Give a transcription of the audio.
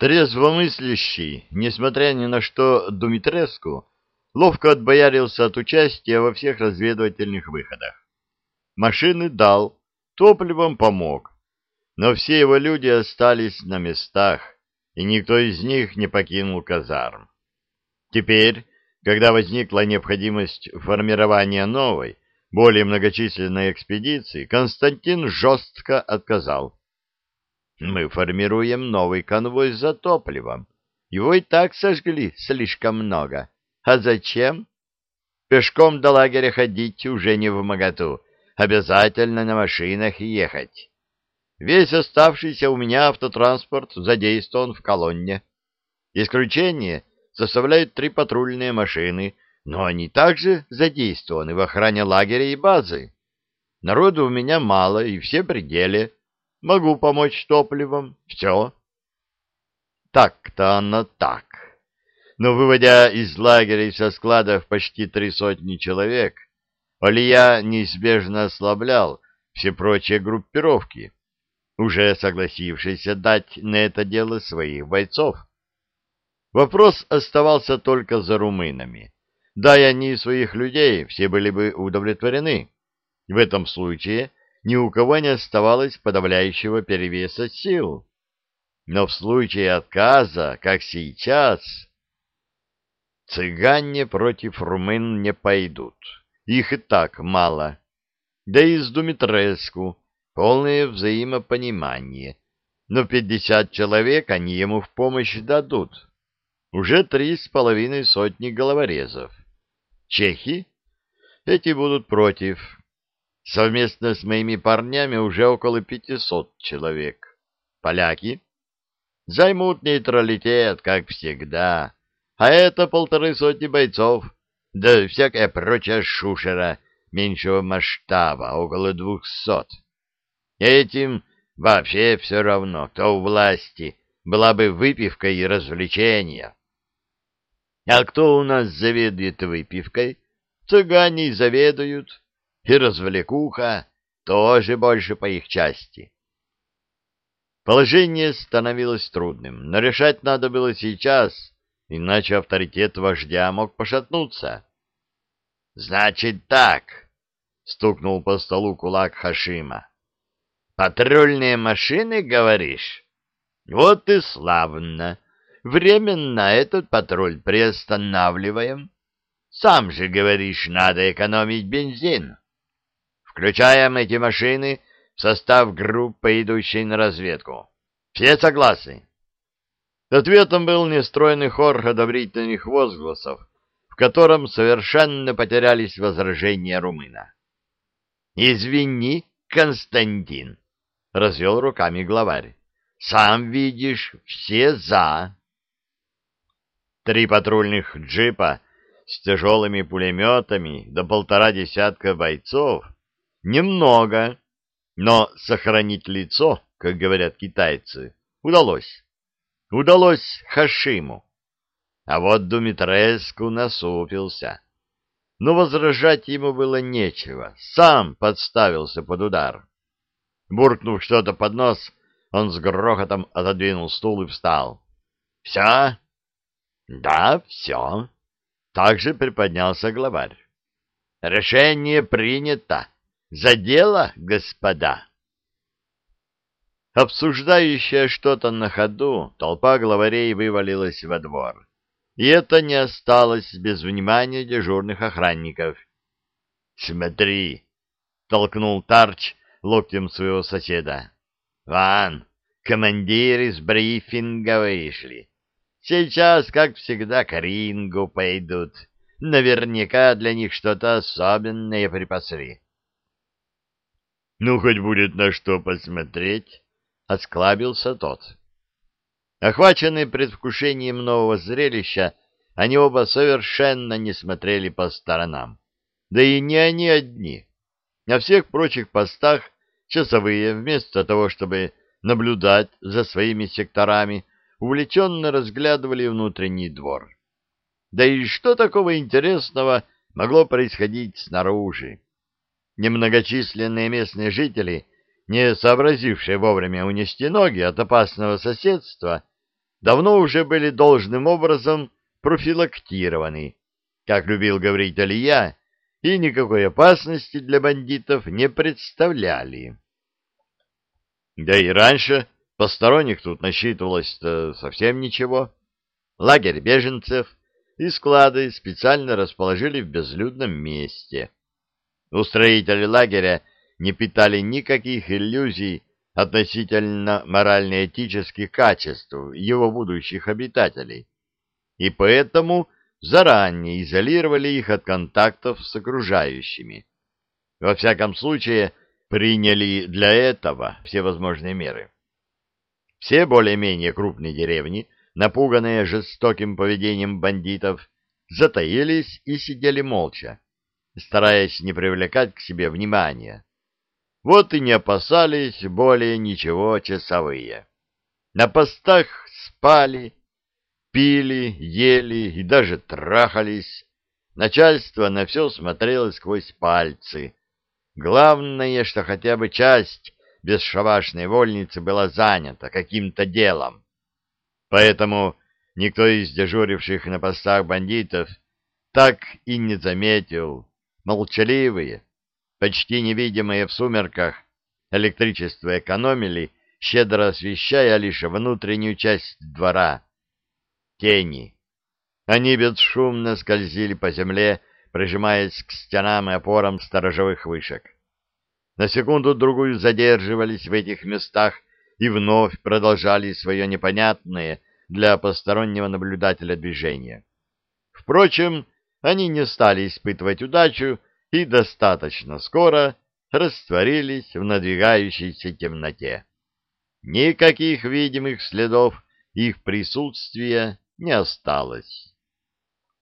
Трезвомыслящий, несмотря ни на что Думитреску, ловко отбоярился от участия во всех разведывательных выходах. Машины дал, топливом помог, но все его люди остались на местах, и никто из них не покинул казарм. Теперь, когда возникла необходимость формирования новой, более многочисленной экспедиции, Константин жестко отказал. Мы формируем новый конвой за топливом. Его и так сожгли слишком много. А зачем? Пешком до лагеря ходить уже не в моготу. Обязательно на машинах ехать. Весь оставшийся у меня автотранспорт задействован в колонне. Исключение составляют три патрульные машины, но они также задействованы в охране лагеря и базы. Народу у меня мало, и все пределе. Могу помочь топливом. Все. Так-то оно так. Но выводя из лагеря и со складов почти три сотни человек, Алия неизбежно ослаблял все прочие группировки, уже согласившиеся дать на это дело своих бойцов. Вопрос оставался только за румынами. Да и они своих людей, все были бы удовлетворены. В этом случае ни у кого не оставалось подавляющего перевеса сил. Но в случае отказа, как сейчас, цыгане против румын не пойдут. Их и так мало. Да и с Думитреску полное взаимопонимание. Но пятьдесят человек они ему в помощь дадут. Уже три с половиной сотни головорезов. Чехи? Эти будут против. Совместно с моими парнями уже около пятисот человек. Поляки? Займут нейтралитет, как всегда. А это полторы сотни бойцов. Да всякая прочая шушера меньшего масштаба, около двухсот. Этим вообще все равно, кто у власти, была бы выпивка и развлечения. А кто у нас заведует выпивкой? Цыгане заведуют и развлекуха тоже больше по их части. Положение становилось трудным, но решать надо было сейчас, иначе авторитет вождя мог пошатнуться. — Значит так, — стукнул по столу кулак Хашима. — Патрульные машины, говоришь? Вот и славно. Временно этот патруль приостанавливаем. Сам же говоришь, надо экономить бензин. Включаем эти машины в состав группы, идущей на разведку. Все согласны? Ответом был нестройный хор одобрительных возгласов, в котором совершенно потерялись возражения румына. «Извини, Константин», — развел руками главарь, — «сам видишь, все за». Три патрульных джипа с тяжелыми пулеметами до полтора десятка бойцов — Немного, но сохранить лицо, как говорят китайцы, удалось. Удалось Хашиму. А вот Думитреску насупился. Но возражать ему было нечего, сам подставился под удар. Буркнув что-то под нос, он с грохотом отодвинул стул и встал. — Все? — Да, все. Также приподнялся главарь. — Решение принято. За дело, господа! Обсуждающая что-то на ходу, толпа главарей вывалилась во двор. И это не осталось без внимания дежурных охранников. «Смотри!» — толкнул Тарч локтем своего соседа. «Ван, командиры с брифинга вышли. Сейчас, как всегда, к рингу пойдут. Наверняка для них что-то особенное припасли. Ну, хоть будет на что посмотреть, — осклабился тот. Охваченные предвкушением нового зрелища, они оба совершенно не смотрели по сторонам. Да и не они одни. На всех прочих постах часовые, вместо того, чтобы наблюдать за своими секторами, увлеченно разглядывали внутренний двор. Да и что такого интересного могло происходить снаружи? Немногочисленные местные жители, не сообразившие вовремя унести ноги от опасного соседства, давно уже были должным образом профилактированы, как любил говорить Алия, и никакой опасности для бандитов не представляли. Да и раньше посторонних тут насчитывалось совсем ничего. Лагерь беженцев и склады специально расположили в безлюдном месте. Устроители лагеря не питали никаких иллюзий относительно морально-этических качеств его будущих обитателей, и поэтому заранее изолировали их от контактов с окружающими. Во всяком случае, приняли для этого все возможные меры. Все более-менее крупные деревни, напуганные жестоким поведением бандитов, затаились и сидели молча, стараясь не привлекать к себе внимания. Вот и не опасались более ничего часовые. На постах спали, пили, ели и даже трахались. Начальство на все смотрело сквозь пальцы. Главное, что хотя бы часть бесшабашной вольницы была занята каким-то делом. Поэтому никто из дежуривших на постах бандитов так и не заметил молчаливые, почти невидимые в сумерках, электричество экономили, щедро освещая лишь внутреннюю часть двора. Тени. Они бесшумно скользили по земле, прижимаясь к стенам и опорам сторожевых вышек. На секунду-другую задерживались в этих местах и вновь продолжали свое непонятное для постороннего наблюдателя движение. Впрочем, они не стали испытывать удачу и достаточно скоро растворились в надвигающейся темноте. Никаких видимых следов их присутствия не осталось.